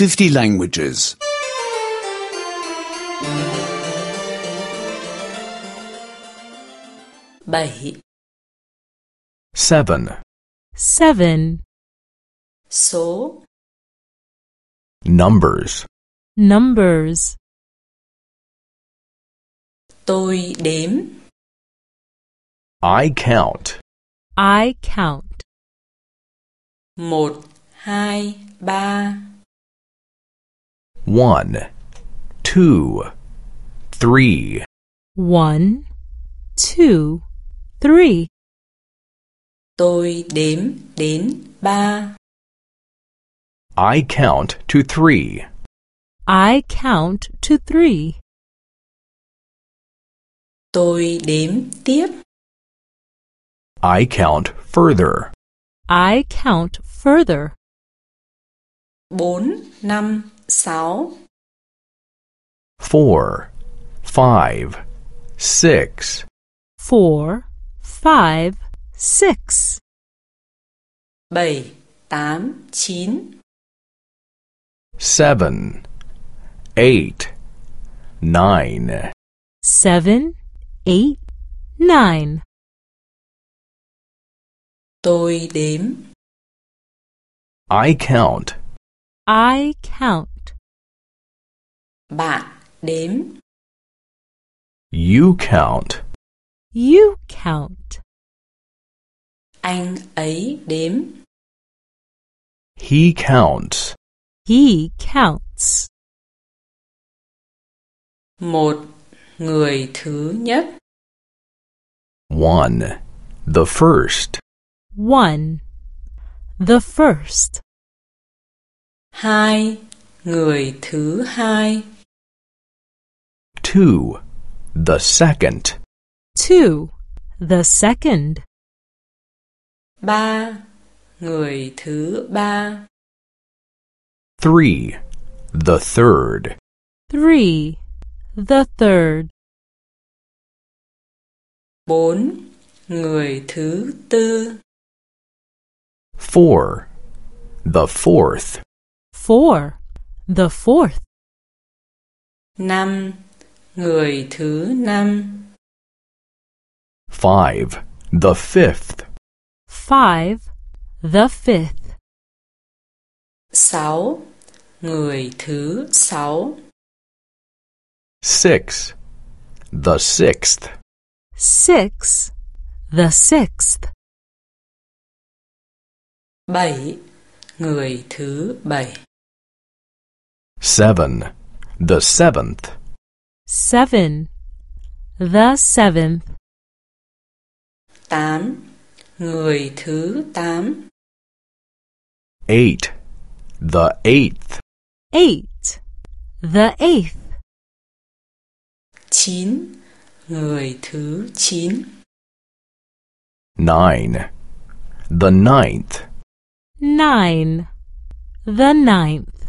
50 languages. 7. 7. seven, Số, Numbers. numbers, tôi đếm. I count. I count. 1, 2, 3, 1, 2, 3, One, two, three. tôi đếm đến ba. I count to 3. I count to three. Tôi đếm tiếp. I count further. I count further. 4, 5, 6, 4, 5, 6, Four, five, six, 7, 8, 9, 7, 8, 9, seven, eight, nine. tôi đếm. I count. I count. Bạn đếm. You count. You count. Anh ấy đếm. He counts. He counts. Một người thứ nhất. 1. The first. One. The first. Hai người thứ hai. 2. The second. Two. The second. Ba người thứ ba. 3. The third. Three. The third. Bốn người thứ tư. 4. The fourth. Four. The fourth. Năm người thứ năm. 5. The fifth. Five. The fifth. Sáu người thứ sáu. 6. The sixth. Six. The sixth. Bảy người thứ bảy. 7. The seventh. Seven. The seventh. Tám người thứ tám. 8. The eighth. Eight. The eighth. Chín người thứ chín. 9. The ninth. Nine. The ninth.